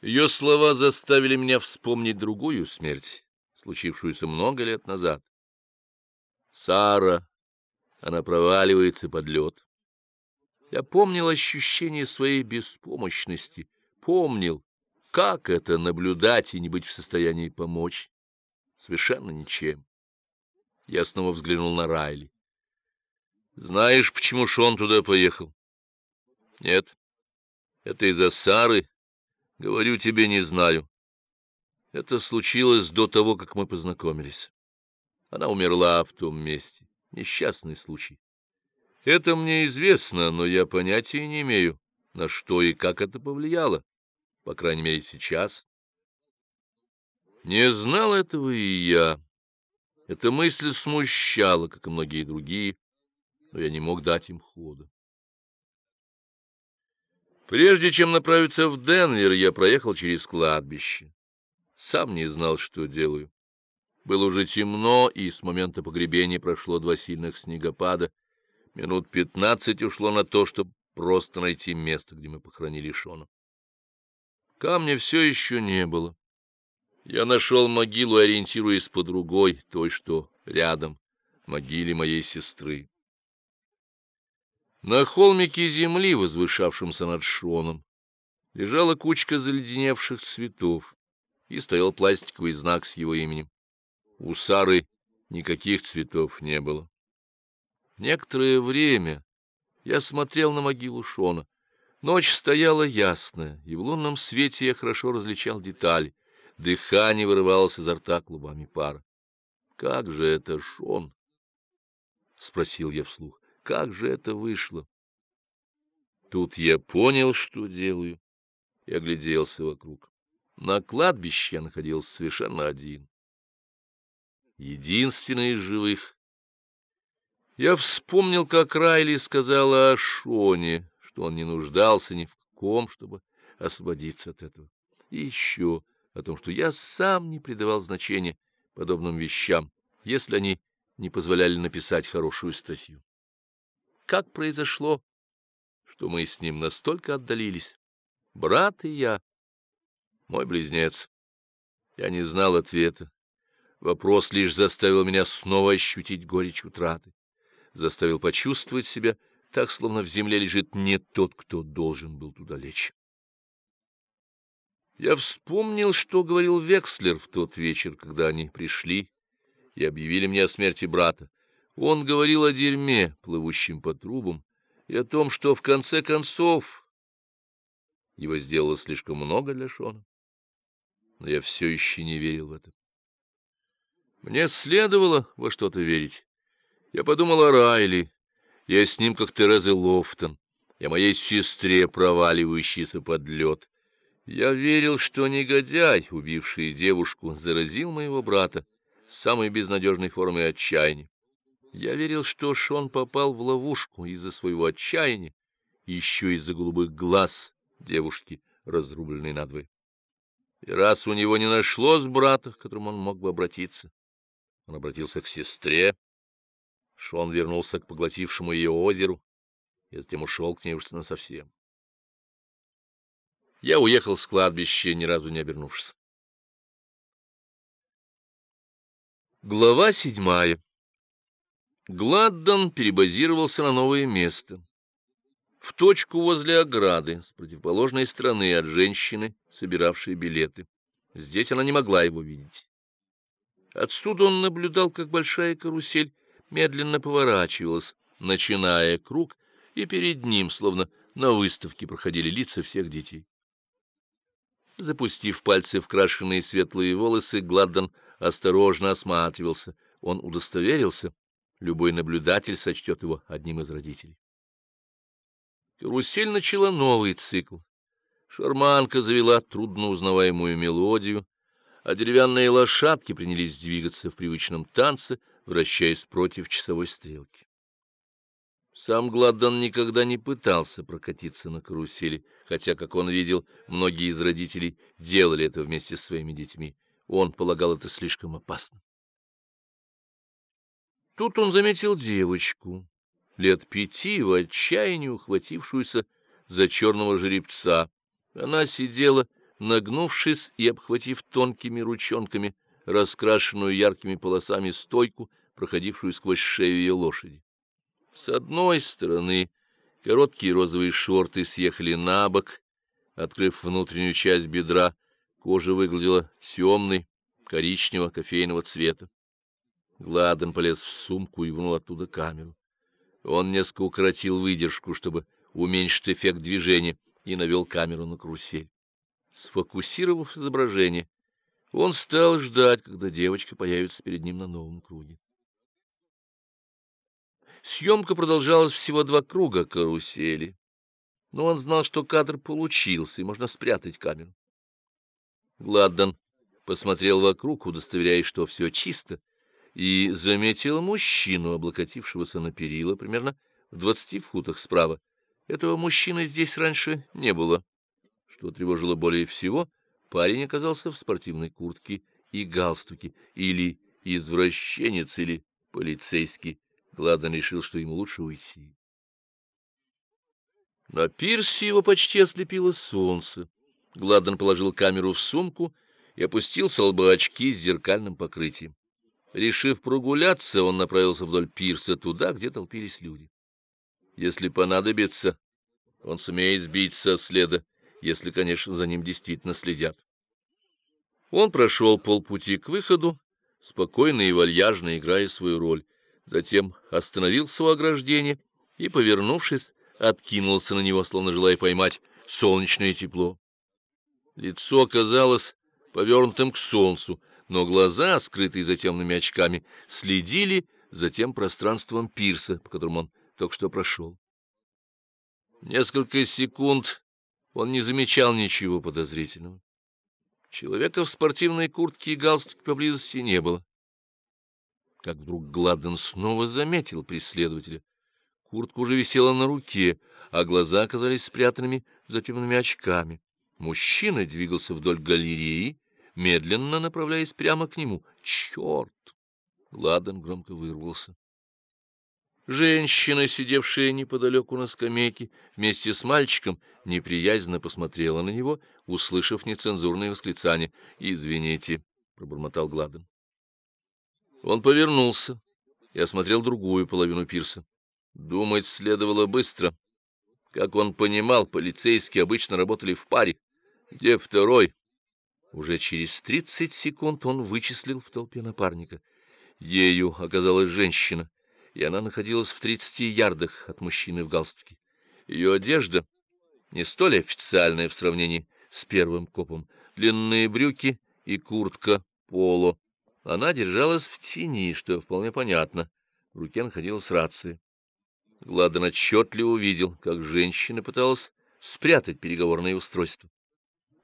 Ее слова заставили меня вспомнить другую смерть, случившуюся много лет назад. Сара, она проваливается под лед. Я помнил ощущение своей беспомощности, помнил, как это наблюдать и не быть в состоянии помочь. Совершенно ничем. Я снова взглянул на Райли. Знаешь, почему Шон туда поехал? Нет. Это из-за Сары? Говорю тебе, не знаю. Это случилось до того, как мы познакомились. Она умерла в том месте. Несчастный случай. Это мне известно, но я понятия не имею, на что и как это повлияло, по крайней мере, сейчас. Не знал этого и я. Эта мысль смущала, как и многие другие, но я не мог дать им хода. Прежде чем направиться в Денвер, я проехал через кладбище. Сам не знал, что делаю. Было уже темно, и с момента погребения прошло два сильных снегопада. Минут пятнадцать ушло на то, чтобы просто найти место, где мы похоронили Шона. Камня все еще не было. Я нашел могилу, ориентируясь по другой, той, что рядом, могиле моей сестры. На холмике земли, возвышавшемся над Шоном, лежала кучка заледеневших цветов, и стоял пластиковый знак с его именем. У Сары никаких цветов не было. Некоторое время я смотрел на могилу Шона. Ночь стояла ясная, и в лунном свете я хорошо различал детали. Дыхание вырывалось изо рта клубами пара. — Как же это, Шон? — спросил я вслух. — Как же это вышло? Тут я понял, что делаю, и огляделся вокруг. На кладбище я находился совершенно один. Единственный из живых. Я вспомнил, как Райли сказала о Шоне, что он не нуждался ни в ком, чтобы освободиться от этого. И еще о том, что я сам не придавал значения подобным вещам, если они не позволяли написать хорошую статью. Как произошло, что мы с ним настолько отдалились? Брат и я, мой близнец. Я не знал ответа. Вопрос лишь заставил меня снова ощутить горечь утраты, заставил почувствовать себя так, словно в земле лежит не тот, кто должен был туда лечь. Я вспомнил, что говорил Векслер в тот вечер, когда они пришли и объявили мне о смерти брата. Он говорил о дерьме, плывущем по трубам, и о том, что в конце концов его сделало слишком много для Шона. Но я все еще не верил в это. Мне следовало во что-то верить. Я подумал о Райли. Я с ним, как Тереза Лофтон. Я моей сестре, проваливающейся под лед. Я верил, что негодяй, убивший девушку, заразил моего брата самой безнадежной формой отчаяния. Я верил, что Шон попал в ловушку из-за своего отчаяния, еще из-за голубых глаз девушки, разрубленной надвое. И раз у него не нашлось брата, к которому он мог бы обратиться, он обратился к сестре. Шон вернулся к поглотившему ее озеру и затем ушел к ней уж насовсем. Я уехал с кладбища, ни разу не обернувшись. Глава седьмая. Гладдон перебазировался на новое место. В точку возле ограды, с противоположной стороны от женщины, собиравшей билеты. Здесь она не могла его видеть. Отсюда он наблюдал, как большая карусель медленно поворачивалась, начиная круг, и перед ним, словно на выставке, проходили лица всех детей. Запустив пальцы в крашеные светлые волосы, Гладдон осторожно осматривался. Он удостоверился, любой наблюдатель сочтет его одним из родителей. Карусель начала новый цикл. Шарманка завела трудноузнаваемую мелодию, а деревянные лошадки принялись двигаться в привычном танце, вращаясь против часовой стрелки. Сам Гладдон никогда не пытался прокатиться на карусели, хотя, как он видел, многие из родителей делали это вместе с своими детьми. Он полагал это слишком опасно. Тут он заметил девочку, лет пяти, в отчаянии ухватившуюся за черного жеребца. Она сидела нагнувшись и обхватив тонкими ручонками раскрашенную яркими полосами стойку, проходившую сквозь шею ее лошади. С одной стороны короткие розовые шорты съехали на бок, открыв внутреннюю часть бедра, кожа выглядела темной, коричнево-кофейного цвета. Гладен полез в сумку и вынул оттуда камеру. Он несколько укоротил выдержку, чтобы уменьшить эффект движения, и навел камеру на карусель. Сфокусировав изображение, он стал ждать, когда девочка появится перед ним на новом круге. Съемка продолжалась всего два круга карусели, но он знал, что кадр получился, и можно спрятать камеру. Гладден посмотрел вокруг, удостоверяясь, что все чисто, и заметил мужчину, облокотившегося на перила, примерно в двадцати футах справа. Этого мужчины здесь раньше не было. Что тревожило более всего, парень оказался в спортивной куртке и галстуке, или извращенец, или полицейский. Гладден решил, что ему лучше уйти. На пирсе его почти ослепило солнце. Гладден положил камеру в сумку и опустил с очки с зеркальным покрытием. Решив прогуляться, он направился вдоль пирса туда, где толпились люди. Если понадобится, он сумеет сбить со следа, если, конечно, за ним действительно следят. Он прошел полпути к выходу, спокойно и вальяжно играя свою роль. Затем остановился у ограждения и, повернувшись, откинулся на него, словно желая поймать солнечное тепло. Лицо казалось повернутым к солнцу, но глаза, скрытые за темными очками, следили за тем пространством пирса, по которому он только что прошел. Несколько секунд он не замечал ничего подозрительного. Человека в спортивной куртке и галстуке поблизости не было. Как вдруг Гладден снова заметил преследователя. Куртка уже висела на руке, а глаза оказались спрятанными за темными очками. Мужчина двигался вдоль галереи, медленно направляясь прямо к нему. Черт! Гладден громко вырвался. Женщина, сидевшая неподалеку на скамейке, вместе с мальчиком, неприязненно посмотрела на него, услышав нецензурное восклицание. «Извините», — пробормотал Гладден. Он повернулся и осмотрел другую половину пирса. Думать следовало быстро. Как он понимал, полицейские обычно работали в паре. Где второй? Уже через тридцать секунд он вычислил в толпе напарника. Ею оказалась женщина, и она находилась в тридцати ярдах от мужчины в галстуке. Ее одежда не столь официальная в сравнении с первым копом. Длинные брюки и куртка поло. Она держалась в тени, что вполне понятно. В руке находилась рация. Гладден отчетливо увидел, как женщина пыталась спрятать переговорное устройство.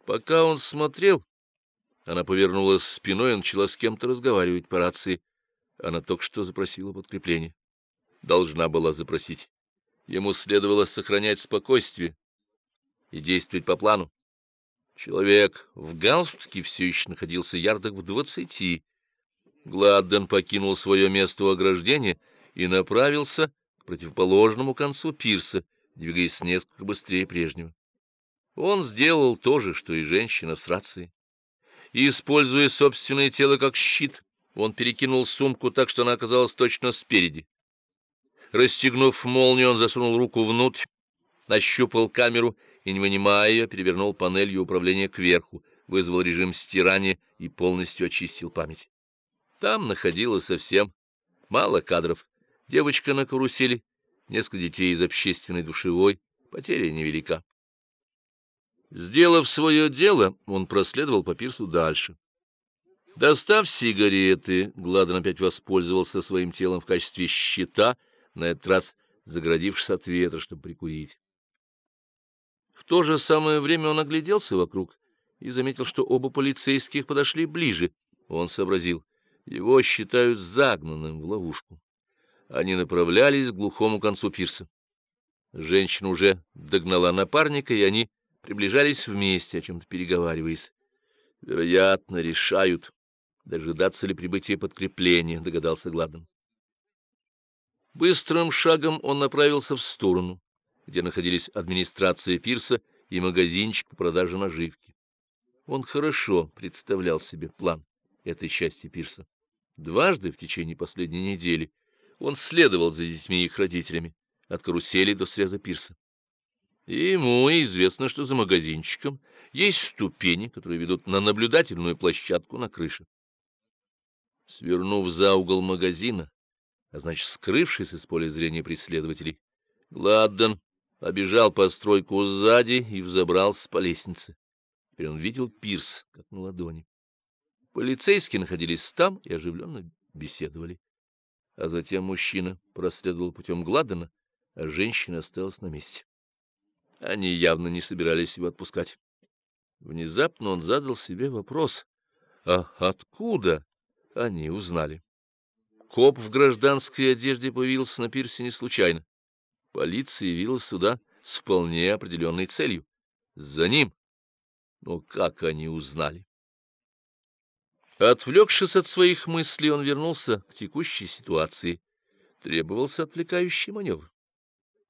Пока он смотрел, она повернулась спиной и начала с кем-то разговаривать по рации. Она только что запросила подкрепление. Должна была запросить. Ему следовало сохранять спокойствие и действовать по плану. Человек в галстуке все еще находился ярдах в двадцати. Гладден покинул свое место у ограждения и направился противоположному концу пирса, двигаясь несколько быстрее прежнего. Он сделал то же, что и женщина с рацией. Используя собственное тело как щит, он перекинул сумку так, что она оказалась точно спереди. Расстегнув молнию, он засунул руку внутрь, нащупал камеру и, не вынимая ее, перевернул панелью управления кверху, вызвал режим стирания и полностью очистил память. Там находилось совсем мало кадров, девочка на карусели, несколько детей из общественной душевой, потеря невелика. Сделав свое дело, он проследовал по пирсу дальше. Достав сигареты, Гладен опять воспользовался своим телом в качестве щита, на этот раз заградившись от ветра, чтобы прикурить. В то же самое время он огляделся вокруг и заметил, что оба полицейских подошли ближе. Он сообразил, его считают загнанным в ловушку они направлялись к глухому концу пирса. Женщина уже догнала напарника, и они приближались вместе, о чем-то переговариваясь. Вероятно, решают, дожидаться ли прибытия подкрепления, догадался Гладен. Быстрым шагом он направился в сторону, где находились администрация пирса и магазинчик по продаже наживки. Он хорошо представлял себе план этой части пирса. Дважды в течение последней недели он следовал за детьми и их родителями от карусели до среза пирса. И ему известно, что за магазинчиком есть ступени, которые ведут на наблюдательную площадку на крыше. Свернув за угол магазина, а значит, скрывшись из поля зрения преследователей, Гладден обежал постройку сзади и взобрался по лестнице. Теперь он видел пирс, как на ладони. Полицейские находились там и оживленно беседовали. А затем мужчина проследовал путем Гладдена, а женщина осталась на месте. Они явно не собирались его отпускать. Внезапно он задал себе вопрос, а откуда они узнали? Коп в гражданской одежде появился на пирсе не случайно. Полиция явилась сюда с вполне определенной целью. За ним. Но как они узнали? Отвлекшись от своих мыслей, он вернулся к текущей ситуации. Требовался отвлекающий маневр.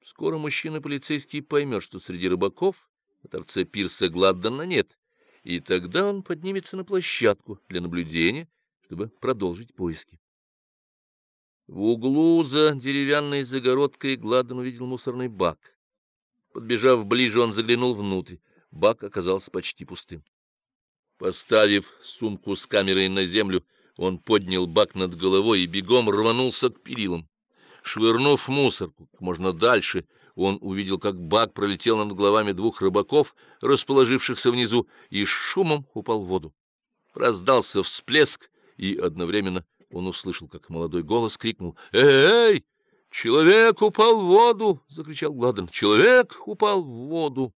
Скоро мужчина-полицейский поймет, что среди рыбаков на торце пирса Гладдена нет, и тогда он поднимется на площадку для наблюдения, чтобы продолжить поиски. В углу за деревянной загородкой Гладден увидел мусорный бак. Подбежав ближе, он заглянул внутрь. Бак оказался почти пустым. Поставив сумку с камерой на землю, он поднял бак над головой и бегом рванулся к перилам. Швырнув мусорку можно дальше, он увидел, как бак пролетел над головами двух рыбаков, расположившихся внизу, и с шумом упал в воду. Раздался всплеск, и одновременно он услышал, как молодой голос крикнул «Эй! Человек упал в воду!» — закричал Гладен. «Человек упал в воду!»